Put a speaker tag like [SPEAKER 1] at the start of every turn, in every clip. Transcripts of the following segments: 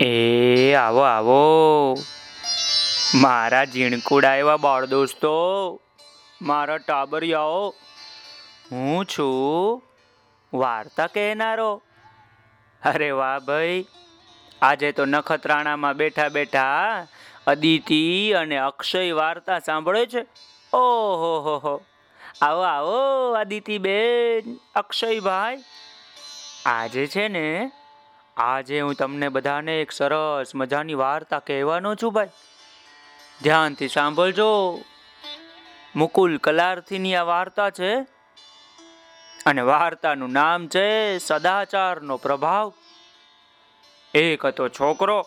[SPEAKER 1] એ, આવો આવો. મારા ઝીણકુડા એવા બાળ દોસ્તો, મારા ટાબરિયાઓ, હું છું વાર્તા કહેનારો. અરે વાહ ભાઈ, આજે તો નખત્રાણામાં બેઠા બેઠા અદિતિ અને અક્ષય વાર્તા સાંભળે છે. ઓહો, હો હો. આવો આવો અદિતિ બેન અક્ષયભાઈ. આજે છે ને આજે હું તમને બધાને એક સરસ મજાની વાર્તા કહેવાનો છું ભાઈ. ધ્યાનથી સાંભળજો. મુકુલ કલારથીની આ વાર્તા છે અને વાર્તાનું નામ છે સદાચારનો પ્રભાવ. એક હતો છોકરો,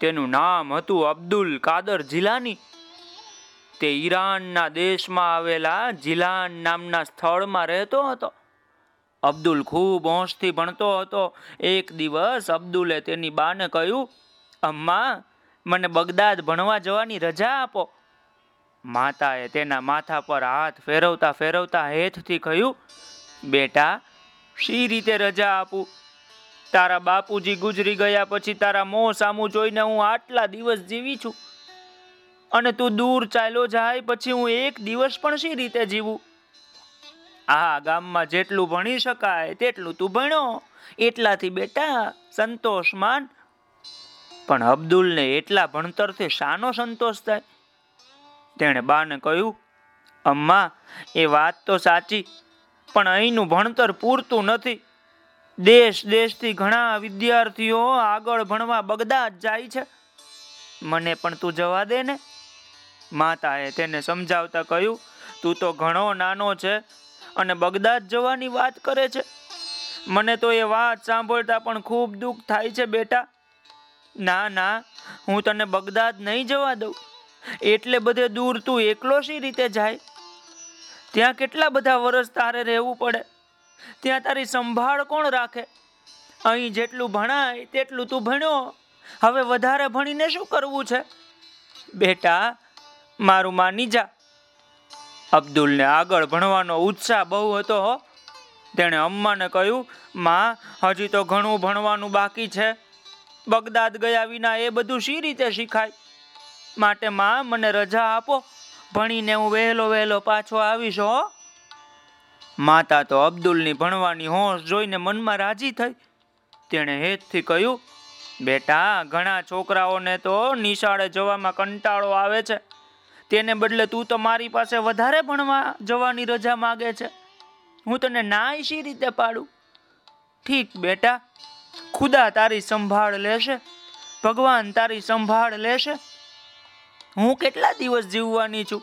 [SPEAKER 1] તેનું નામ હતું અબ્દુલ કાદર જિલાની. તે ઈરાનના દેશમાં આવેલા જિલાન નામના સ્થળમાં રહેતો હતો. અબ્દુલ ખૂબ હોંશથી ભણતો હતો. એક દિવસ અબ્દુલે તેની બાને કહ્યું, અમ્મા, મને બગદાદ ભણવા જવાની રજા આપો. માતાએ તેના માથા પર હાથ ફેરવતા ફેરવતા હેઠથી કહ્યું, બેટા, શી રીતે રજા આપું? તારા બાપુજી ગુજરી ગયા પછી તારા મોં સામું જોઈને હું આટલા દિવસ જીવી છું. અને તું દૂર ચાલ્યો જાય પછી હું એક દિવસ પણ શી રીતે જીવું? આ ગામમાં જેટલું ભણી શકાય તેટલું તું ભણ્યો એટલાથી બેટા સંતોષ માન. પણ અબ્દુલને એટલા ભણતરથી શાનો સંતોષ થાય? તેણે બાને કહ્યું, અમ્મા, એ વાત તો સાચી, પણ અહીંનું ભણતર પૂરતું નથી. દેશ દેશથી ઘણા વિદ્યાર્થીઓ આગળ ભણવા બગદાદ જાય છે. મને પણ તું જવા દે ને. માતાએ તેને સમજાવતા કહ્યું, તું તો ઘણો નાનો છે અને બગદાદ જવાની વાત કરે છે. મને તો એ વાત સાંભળતા પણ ખૂબ દુઃખ થાય છે, બેટા. ના ના, હું તને બગદાદ નહીં જવા દઉં. એટલે બધે દૂર તું એકલો શી રીતે જાય? ત્યાં કેટલા બધા વર્ષ તારે રહેવું પડે? ત્યાં તારી સંભાળ કોણ રાખે? અહીં જેટલું ભણાય તેટલું તું ભણ્યો. હવે વધારે ભણીને શું કરવું છે? બેટા, મારું માની જા. અબ્દુલને આગળ ભણવાનો ઉત્સાહ બહુ હતો હો. તેણે અમ્માને કહ્યું, માં, હજી તો ઘણું ભણવાનું બાકી છે. બગદાદ ગયા વિના એ બધું શી રીતે શીખાય? માટે માં, મને રજા આપો. ભણીને હું વહેલો વહેલો પાછો આવીશ હો. માતા તો અબ્દુલની ભણવાની હોશ જોઈને મનમાં રાજી થઈ. તેણે હેતથી કહ્યું, બેટા, ઘણા છોકરાઓને તો નિશાળે જવામાં કંટાળો આવે છે. તેને બદલે તું તો મારી પાસે વધારે ભણવા જવાની રજા માગે છે. હું તને ના શી રીતે પાડું? ઠીક બેટા, ખુદા તારી સંભાળ લેશે, ભગવાન તારી સંભાળ લેશે. હું કેટલા દિવસ જીવવાની છું?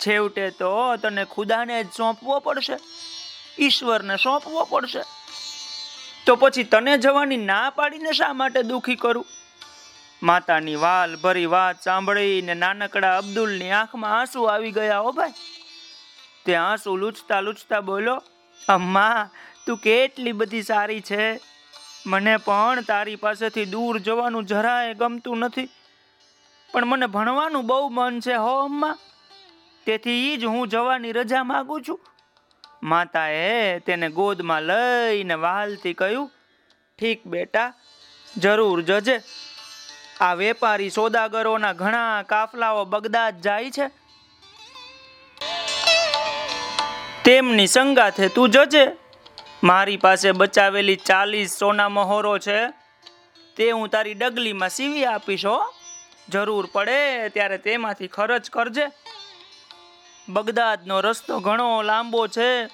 [SPEAKER 1] છેવટે તો તને ખુદાને જ સોંપવો પડશે, ઈશ્વરને સોંપવો પડશે. તો પછી તને જવાની ના પાડીને શા માટે દુઃખી કરું? માતાની વાલ ભરી વાત સાંભળીને નાનકડા અબ્દુલની આંખમાં આંસુ આવી ગયા, હો ભાઈ. તે આંસુ લૂછતા લૂછતા બોલો, અમ્મા, તું કેટલી બધી સારી છે. મને પણ તારી પાસેથી દૂર જવાનું જરાય ગમતું નથી. પણ મને ભણવાનું બહુ મન છે, હો અમ્મા. તેથી જ હું જવાની રજા માગું છું. માતાએ તેને ગોદમાં લઈને વાલથી કહ્યું, ઠીક બેટા, જરૂર જજે. આ વેપારી સોદાગરોના ઘણા કાફલાઓ બગદાદ જાય છે. તેમની સંગાથે તું જજે. મારી પાસે બચાવેલી ચાલીસ સોના મહોરો છે. તે હું તારી ડગલીમાં સીવી આપીશ, હો. જરૂર પડે ત્યારે તેમાંથી ખર્ચ કરજે. બગદાદનો રસ્તો ઘણો લાંબો છે.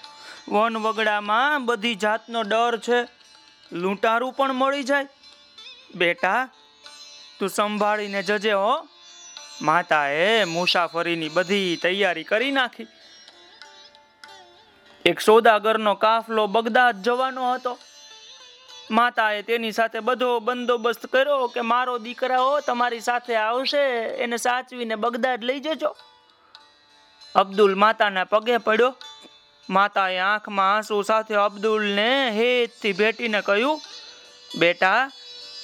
[SPEAKER 1] વન વગડામાં બધી જાતનો ડર છે. લૂંટારું પણ મળી જાય. બેટા તું સંભાળીને જજે હો. માતાએ મુસાફરીની બધી તૈયારી કરી નાખી. એક સોદાગરનો કાફલો બગદાદ જવાનો હતો. માતાએ તેની સાથે બધો બંદોબસ્ત કર્યો કે મારો દીકરાઓ તમારી સાથે આવશે, એને સાચવીને બગદાદ લઈ જજો. અબ્દુલ માતાના પગે પડ્યો. માતાએ આંખમાં આંસુ સાથે અબ્દુલને હેતથી ભેટીને કહ્યું, બેટા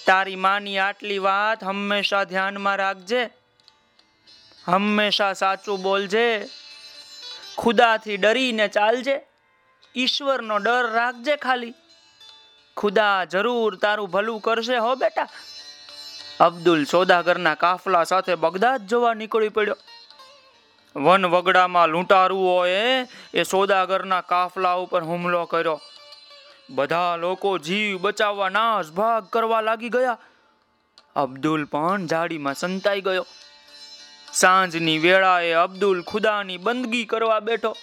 [SPEAKER 1] તારી માની આટલી વાત હંમેશા ધ્યાનમાં રાખજે. હંમેશા સાચું બોલજે. ખુદાથી ડરીને ચાલજે. ઈશ્વરનો ડર રાખજે ખાલી. ખુદા જરૂર તારું ભલું કરશે હો બેટા. અબ્દુલ સોદાગરના કાફલા સાથે બગદાદ જોવા નીકળી પડ્યો. વન વગડામાં લૂંટારુઓએ એ સોદાગરના કાફલા ઉપર હુમલો કર્યો. બધા લોકો જીવ બચાવવા નાશ ભાગ કરવા લાગી ગયા. અબ્દુલ પણ જાડીમાં સંતાઈ ગયો. સાંજની વેળાએ અબ્દુલ ખુદાની બંદગી કરવા બેઠો.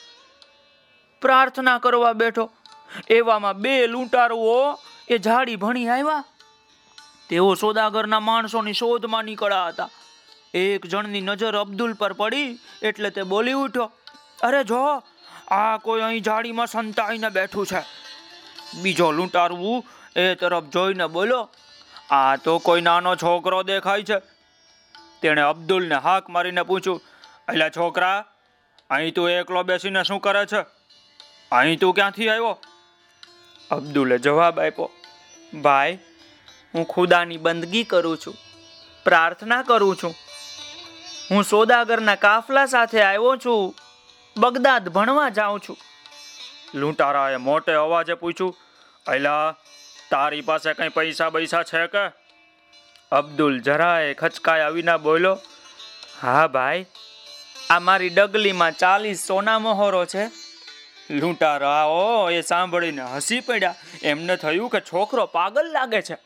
[SPEAKER 1] પ્રાર્થના કરવા બેઠો. એવામાં બે લૂંટારુઓ એ ઝાડી ભણી આવ્યા. તેઓ સોદાગરના માણસોની શોધમાં નીકળ્યા હતા. એક જણની નજર અબ્દુલ પર પડી એટલે તે બોલી ઉઠ્યો, અરે જો, આ કોઈ અહીં ઝાડીમાં સંતાઈને બેઠું છે. બીજો લૂંટારવું એ તરફ જોઈને બોલો, આ તો કોઈ નાનો છોકરો દેખાય છે. તેણે અબ્દુલને હાક મારીને પૂછ્યું, એટલે છોકરા, અહીં તું એકલો બેસીને શું કરે છે? અહીં તું ક્યાંથી આવ્યો? અબ્દુલે જવાબ આપ્યો, ભાઈ, હું ખુદાની બંદગી કરું છું, પ્રાર્થના કરું છું. હું સોદાગરના કાફલા સાથે આવ્યો છું, બગદાદ ભણવા જાઉં છું. લૂંટારાએ મોટે અવાજે પૂછ્યું અલા તારી પાસે કંઈ પૈસા બૈસા છે કે? અબ્દુલ જરાએ ખચકાયા વિના બોલ્યો, હા ભાઈ, આ મારી ડગલીમાં ચાલીસ સોના મહોરો છે. લૂંટારાઓ એ સાંભળીને હસી પડ્યા. એમને થયું કે છોકરો પાગલ લાગે છે.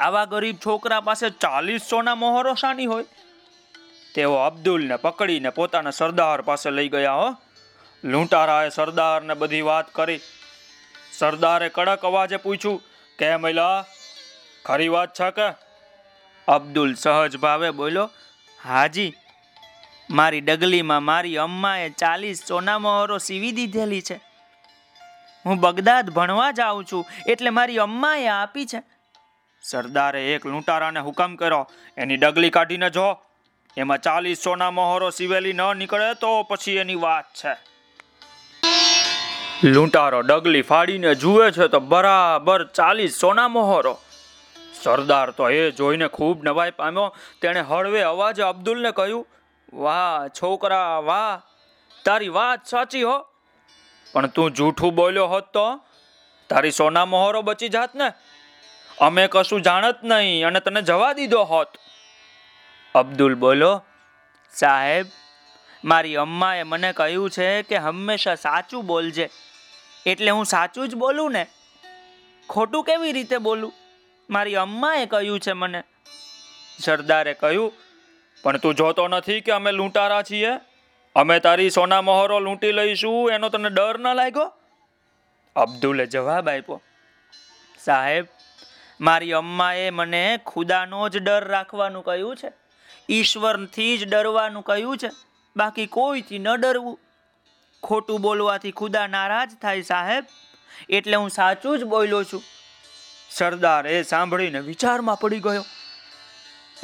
[SPEAKER 1] આવા ગરીબ છોકરા પાસે ચાલીસ સોના મોહરો શાની હોય? તેઓ અબ્દુલને પકડીને પોતાના સરદાર પાસે લઈ ગયા, હો લૂંટારાએ સરદારને બધી વાત કરી. સરદારે કડક અવાજે પૂછ્યું, કે મહિલા ખરી વાત છે કે? અબ્દુલ સહજ ભાવે બોલ્યો, હાજી, મારી ડગલીમાં મારી અમ્માએ ચાલીસ સોના મહોરો સીવી દીધેલી છે. હું બગદાદ ભણવા જાઉં છું, એટલે મારી અમ્માએ આપી છે. સરદારે એક લૂંટારાને હુકમ કર્યો, એની ડગલી કાઢીને જો, એમાં ચાલીસ સોના મહોરો સીવેલી ન નીકળે તો પછી એની વાત છે. લૂંટારો ડગલી ફાડીને જુએ છે તો બરાબર ચાલીસ સોના મોહરો. સરદાર તો એ જોઈને ખૂબ નવાઈ પામ્યો. તેણે હળવે અવાજે અબ્દુલને કહ્યું, વાહ, છોકરા, વાહ, તારી વાત સાચી હો. પણ તું જૂઠું બોલ્યો હોત તો? તારી સોના મોહરો બચી જાત ને. અમે કશું જાણત નહીં અને તને જવા દીધો હોત. અબ્દુલ બોલો સાહેબ મારી અમ્માએ મને કહ્યું છે કે હંમેશા સાચું બોલજે. એટલે હું સાચું જ બોલું ને? ખોટું કેવી રીતે બોલું? મારી અમ્માએ કહ્યું છે મને. સરદારે કહ્યું, પણ તું જોતો નથી કે અમે લૂંટારા છીએ? અમે તારી સોના મહોરો લૂંટી લઈશું, એનો તને ડર ન લાગ્યો? અબ્દુલે જવાબ આપ્યો, સાહેબ, મારી અમ્માએ મને ખુદાનો જ ડર રાખવાનું કહ્યું છે. ઈશ્વરથી જ ડરવાનું કહ્યું છે. બાકી કોઈથી ન ડરવું. ખોટું બોલવાથી ખુદા નારાજ થાય સાહેબ, એટલે હું સાચું જ બોલ્યો છું. સરદાર એ સાંભળીને વિચારમાં પડી ગયો.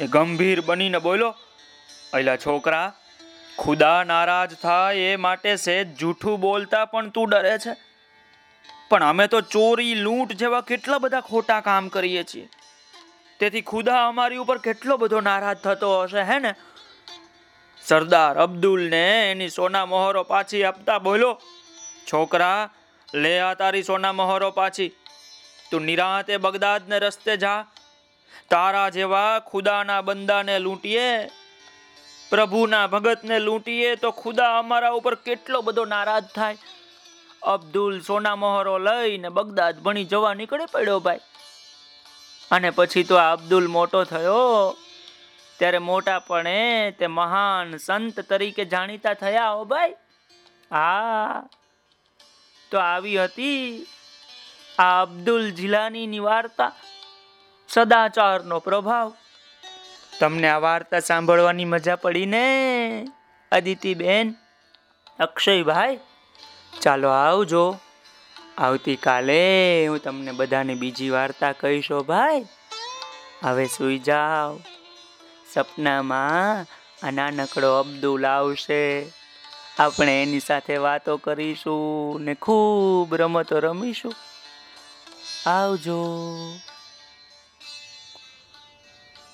[SPEAKER 1] એ ગંભીર બનીને બોલો અલા છોકરા, ખુદા નારાજ થાય એ માટે સેજ જૂઠું બોલતા પણ તું ડરે છે. પણ અમે તો ચોરી, લૂંટ જેવા કેટલા બધા ખોટા કામ કરીએ છીએ. તેથી ખુદા અમારી ઉપર કેટલો બધો નારાજ થતો હશે, હે ને? સરદાર અબ્દુલ ને એની સોના મોહરો પાછી આપતા બોલો, છોકરા, લે આ તારી સોના મોહરો પાછી. તું નિરાતે બગદાદ ને રસ્તે જા. તારા જેવા ખુદાના બંદાને લૂંટીએ. પ્રભુના ભગતને લૂંટીએ તો ખુદા અમારા ઉપર કેટલો બધો નારાજ થાય. અબ્દુલ સોના મોહરો લઈને બગદાદ ભણી જવા નીકળે પડ્યો ભાઈ. અને પછી તો આ અબ્દુલ મોટો થયો. ત્યારે મોટાપણે તે મહાન સંત તરીકે જાણીતા થયા હો ભાઈ. હા. તો આવી હતી આ અબ્દુલ જિલાનીની વાર્તા સદાચારનો પ્રભાવ. તમને આ વાર્તા સાંભળવાની મજા પડી ને? અદિતિબેન, અક્ષયભાઈ, ચાલો આવજો. આવતીકાલે હું તમને બધાને બીજી વાર્તા કહીશો ભાઈ. હવે સુઈ જાઓ. સપનામાં આ નાનકડો અબ્દુલ આવશે. આપણે એની સાથે વાતો કરીશું ને ખૂબ રમતો રમીશું. આવજો.